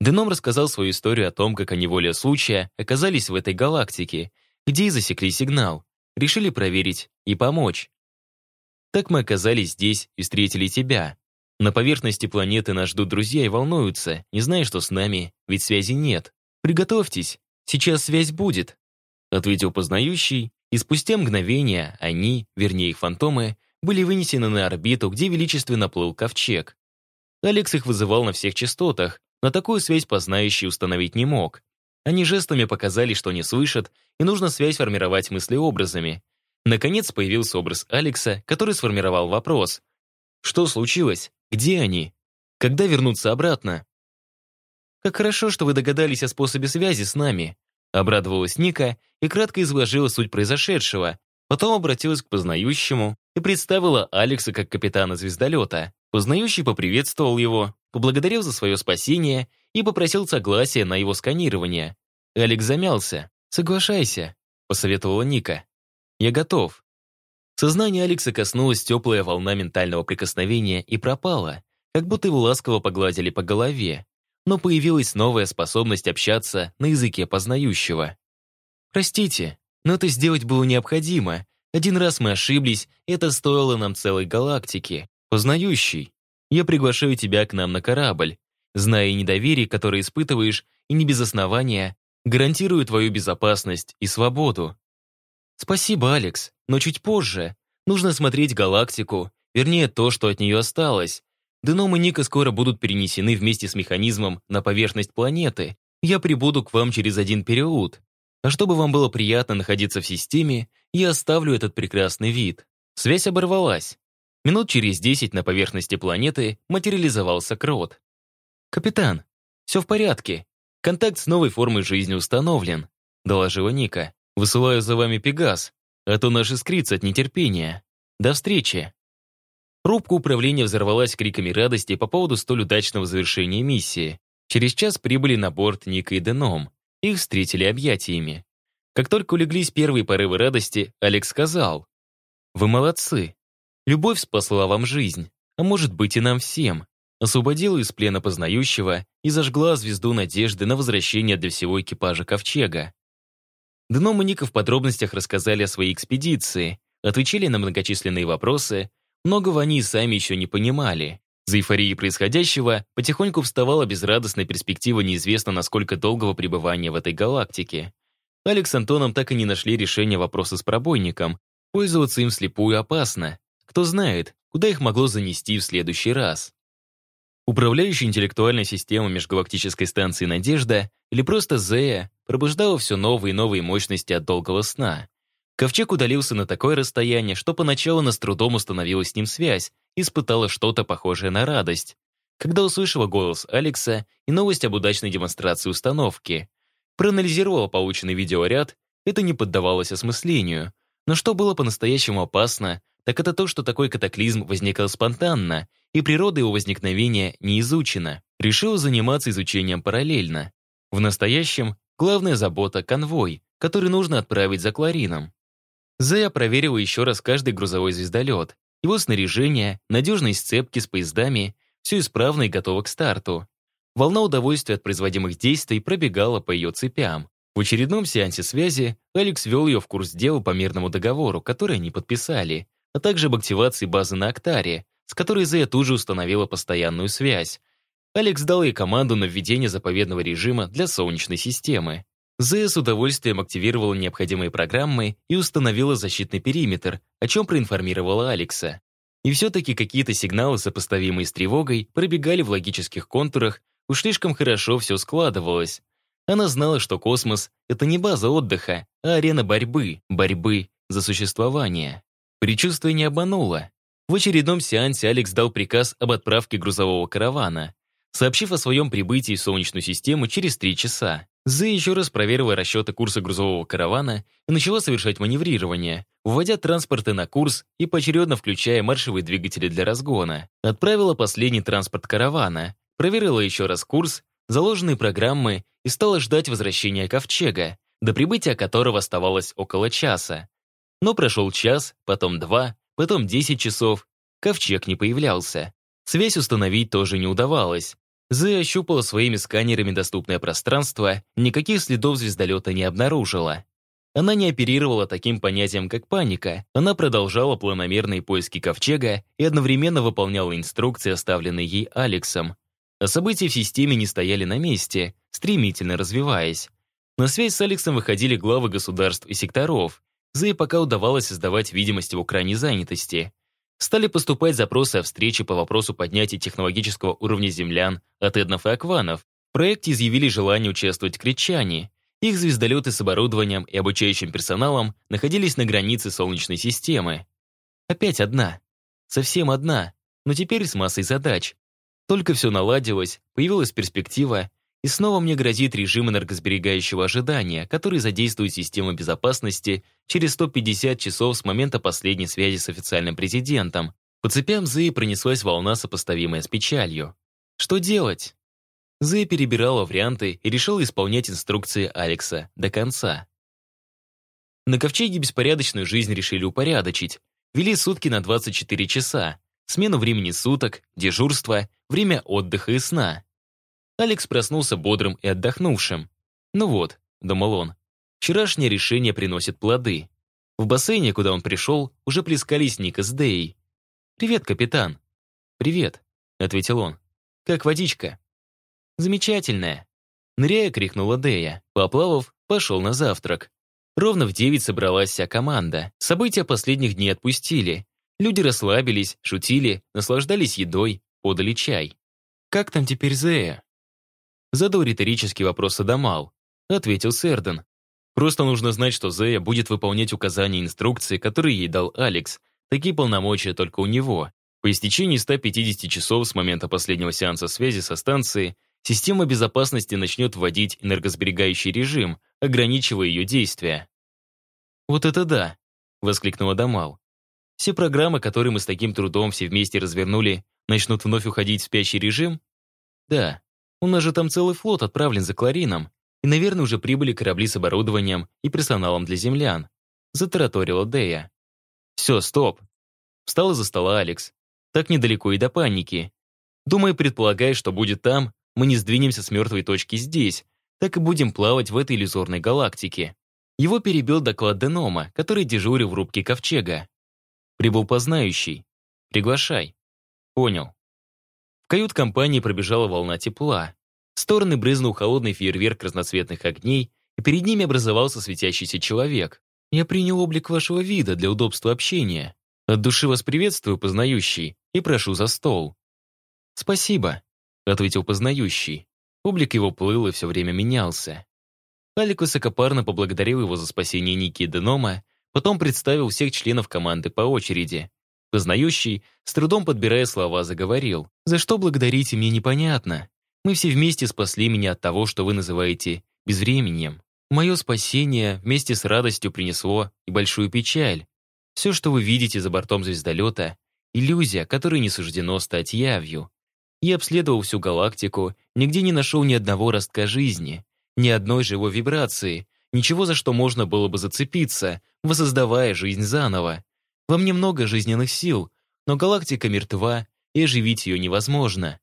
Деном рассказал свою историю о том, как они воле случая оказались в этой галактике, где и засекли сигнал. Решили проверить и помочь. Так мы оказались здесь и встретили тебя. На поверхности планеты нас ждут друзья и волнуются, не зная, что с нами, ведь связи нет. Приготовьтесь, сейчас связь будет», — ответил познающий, и спустя мгновение они, вернее их фантомы, были вынесены на орбиту, где величественно плыл ковчег. Алекс их вызывал на всех частотах, но такую связь познающий установить не мог. Они жестами показали, что не слышат, и нужно связь формировать мыслеобразами. Наконец появился образ Алекса, который сформировал вопрос. Что случилось? Где они? Когда вернуться обратно? «Как хорошо, что вы догадались о способе связи с нами», обрадовалась Ника и кратко изложила суть произошедшего, потом обратилась к познающему и представила Алекса как капитана звездолета. Познающий поприветствовал его, поблагодарил за свое спасение и попросил согласия на его сканирование. Алекс замялся. «Соглашайся», — посоветовала Ника. Я готов. Сознание Алекса коснулась теплая волна ментального прикосновения и пропала, как будто его ласково погладили по голове. Но появилась новая способность общаться на языке познающего. «Простите, но это сделать было необходимо. Один раз мы ошиблись, это стоило нам целой галактики. Познающий, я приглашаю тебя к нам на корабль. Зная недоверие, которое испытываешь, и не без основания, гарантирую твою безопасность и свободу. «Спасибо, Алекс, но чуть позже. Нужно смотреть галактику, вернее, то, что от нее осталось. Деном и Ника скоро будут перенесены вместе с механизмом на поверхность планеты. Я прибуду к вам через один период. А чтобы вам было приятно находиться в системе, я оставлю этот прекрасный вид». Связь оборвалась. Минут через десять на поверхности планеты материализовался Крот. «Капитан, все в порядке. Контакт с новой формой жизни установлен», — доложила Ника. Высылаю за вами Пегас, а то наш искрится от нетерпения. До встречи!» Рубка управления взорвалась криками радости по поводу столь удачного завершения миссии. Через час прибыли на борт Ника и Деном. Их встретили объятиями. Как только улеглись первые порывы радости, Алекс сказал, «Вы молодцы. Любовь спасла вам жизнь, а может быть и нам всем. освободила из плена познающего и зажгла звезду надежды на возвращение для всего экипажа Ковчега. Дном и Ника в подробностях рассказали о своей экспедиции, отвечали на многочисленные вопросы, многого они и сами еще не понимали. За эйфорией происходящего потихоньку вставала безрадостная перспектива неизвестно насколько долгого пребывания в этой галактике. Алекс с Антоном так и не нашли решения вопроса с пробойником. Пользоваться им слепую опасно. Кто знает, куда их могло занести в следующий раз. Управляющая интеллектуальная система межгалактической станции «Надежда» или просто «Зея» пробуждала все новые и новые мощности от долгого сна. Ковчег удалился на такое расстояние, что поначалу она с трудом установила с ним связь и испытала что-то похожее на радость, когда услышала голос Алекса и новость об удачной демонстрации установки. Проанализировала полученный видеоряд, это не поддавалось осмыслению. Но что было по-настоящему опасно, так это то, что такой катаклизм возникал спонтанно, и природа его возникновения не изучена. Решил заниматься изучением параллельно. В настоящем главная забота — конвой, который нужно отправить за Кларином. Зея проверила еще раз каждый грузовой звездолет, его снаряжение, надежные сцепки с поездами, все исправно и готово к старту. Волна удовольствия от производимых действий пробегала по ее цепям. В очередном сеансе связи Алекс вел ее в курс дела по мирному договору, который они подписали, а также об активации базы на Актаре, с которой Зея тут же установила постоянную связь. Алекс дал ей команду на введение заповедного режима для Солнечной системы. Зея с удовольствием активировала необходимые программы и установила защитный периметр, о чем проинформировала Алекса. И все-таки какие-то сигналы, сопоставимые с тревогой, пробегали в логических контурах, уж слишком хорошо все складывалось. Она знала, что космос — это не база отдыха, а арена борьбы, борьбы за существование. Предчувствие не обмануло. В очередном сеансе Алекс дал приказ об отправке грузового каравана, сообщив о своем прибытии в Солнечную систему через три часа. Зэ еще раз проверила расчеты курса грузового каравана и начала совершать маневрирование, вводя транспорты на курс и поочередно включая маршевые двигатели для разгона. Отправила последний транспорт каравана, проверила еще раз курс, заложенные программы и стала ждать возвращения ковчега, до прибытия которого оставалось около часа. Но прошел час, потом два, потом десять часов. Ковчег не появлялся. Связь установить тоже не удавалось. Зэ ощупала своими сканерами доступное пространство, никаких следов звездолета не обнаружила. Она не оперировала таким понятием, как паника. Она продолжала планомерные поиски ковчега и одновременно выполняла инструкции, оставленные ей Алексом. А события в системе не стояли на месте, стремительно развиваясь. На связь с Алексом выходили главы государств и секторов, Зэй пока удавалось создавать видимость его крайней занятости. Стали поступать запросы о встрече по вопросу поднятия технологического уровня землян от Эднов и Акванов. В проекте изъявили желание участвовать критчане. Их звездолеты с оборудованием и обучающим персоналом находились на границе Солнечной системы. Опять одна. Совсем одна, но теперь с массой задач. Только все наладилось, появилась перспектива, и снова мне грозит режим энергосберегающего ожидания, который задействует систему безопасности через 150 часов с момента последней связи с официальным президентом. По цепям Зы пронеслась волна, сопоставимая с печалью. Что делать? Зы перебирала варианты и решила исполнять инструкции Алекса до конца. На ковчеге беспорядочную жизнь решили упорядочить. Вели сутки на 24 часа, смену времени суток, дежурство, время отдыха и сна. Алекс проснулся бодрым и отдохнувшим. «Ну вот», — думал он, — «вчерашнее решение приносит плоды». В бассейне, куда он пришел, уже плескались Ника с Дей. «Привет, капитан». «Привет», — ответил он. «Как водичка?» «Замечательная». Ныряя, крикнула Дея. Поплавав, пошел на завтрак. Ровно в девять собралась вся команда. События последних дней отпустили. Люди расслабились, шутили, наслаждались едой, подали чай. «Как там теперь Зея?» Задал риторический вопрос Адамал. Ответил Серден. Просто нужно знать, что Зея будет выполнять указания и инструкции, которые ей дал Алекс. Такие полномочия только у него. По истечении 150 часов с момента последнего сеанса связи со станцией, система безопасности начнет вводить энергосберегающий режим, ограничивая ее действия. «Вот это да!» — воскликнул Адамал. «Все программы, которые мы с таким трудом все вместе развернули, начнут вновь уходить в спящий режим?» «Да», у нас же там целый флот отправлен за Кларином, и, наверное, уже прибыли корабли с оборудованием и персоналом для землян. Затараторила Дея. Все, стоп. Встал из-за стола Алекс. Так недалеко и до паники. Думая, предполагая, что будет там, мы не сдвинемся с мертвой точки здесь, так и будем плавать в этой иллюзорной галактике. Его перебил доклад Денома, который дежурил в рубке ковчега. Прибыл познающий. Приглашай. Понял. В кают-компании пробежала волна тепла. В стороны брызнул холодный фейерверк разноцветных огней, и перед ними образовался светящийся человек. Я принял облик вашего вида для удобства общения. От души вас приветствую, познающий, и прошу за стол. Спасибо, ответил познающий. Облик его плыл и все время менялся. Алик высокопарно поблагодарил его за спасение Ники и Денома, потом представил всех членов команды по очереди. Познающий, с трудом подбирая слова, заговорил. «За что благодарите, мне непонятно. Мы все вместе спасли меня от того, что вы называете безвременем. Мое спасение вместе с радостью принесло и большую печаль. Все, что вы видите за бортом звездолета — иллюзия, которой не суждено стать явью. Я обследовал всю галактику, нигде не нашел ни одного ростка жизни, ни одной живой вибрации, ничего, за что можно было бы зацепиться, воссоздавая жизнь заново. Во мне много жизненных сил, но галактика мертва, и оживить ее невозможно.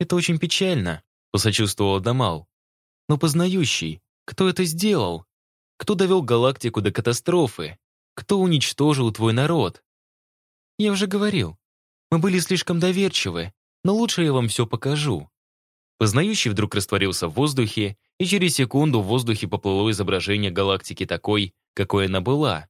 Это очень печально, посочувствовал Дамал. Но познающий, кто это сделал? Кто довел галактику до катастрофы? Кто уничтожил твой народ? Я уже говорил, мы были слишком доверчивы, но лучше я вам все покажу». Познающий вдруг растворился в воздухе, и через секунду в воздухе поплыло изображение галактики такой, какой она была.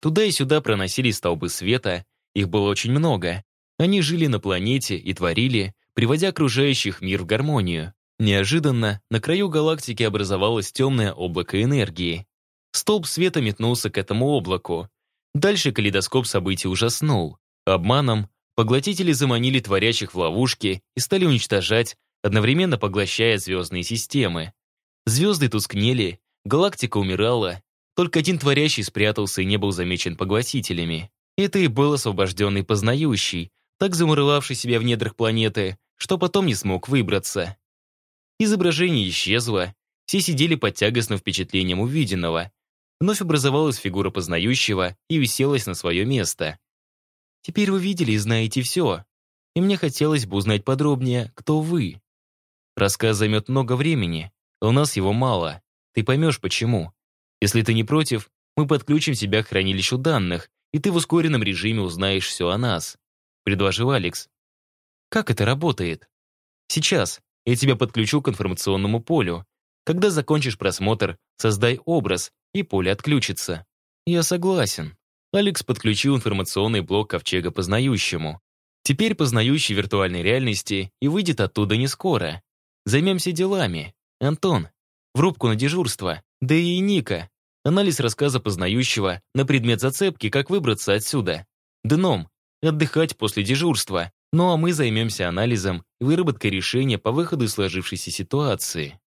Туда и сюда проносились столбы света, их было очень много. Они жили на планете и творили, приводя окружающих мир в гармонию. Неожиданно на краю галактики образовалось темное облако энергии. Столб света метнулся к этому облаку. Дальше калейдоскоп событий ужаснул. Обманом Поглотители заманили творящих в ловушки и стали уничтожать, одновременно поглощая звездные системы. Звезды тускнели, галактика умирала, только один творящий спрятался и не был замечен поглотителями. Это и был освобожденный познающий, так замуровавший себя в недрах планеты, что потом не смог выбраться. Изображение исчезло, все сидели под тягостным впечатлением увиденного. Вновь образовалась фигура познающего и виселась на свое место. Теперь вы видели и знаете все. И мне хотелось бы узнать подробнее, кто вы. Рассказ займет много времени, а у нас его мало. Ты поймешь, почему. Если ты не против, мы подключим тебя к хранилищу данных, и ты в ускоренном режиме узнаешь все о нас», — предложил Алекс. «Как это работает?» «Сейчас я тебя подключу к информационному полю. Когда закончишь просмотр, создай образ, и поле отключится». «Я согласен», Алекс подключил информационный блок ковчега познающему. Теперь познающий виртуальной реальности и выйдет оттуда не скоро. Займемся делами. Антон, в рубку на дежурство. Да и Ника. Анализ рассказа познающего на предмет зацепки, как выбраться отсюда. Дном. Отдыхать после дежурства. Ну а мы займемся анализом и выработкой решения по выходу из сложившейся ситуации.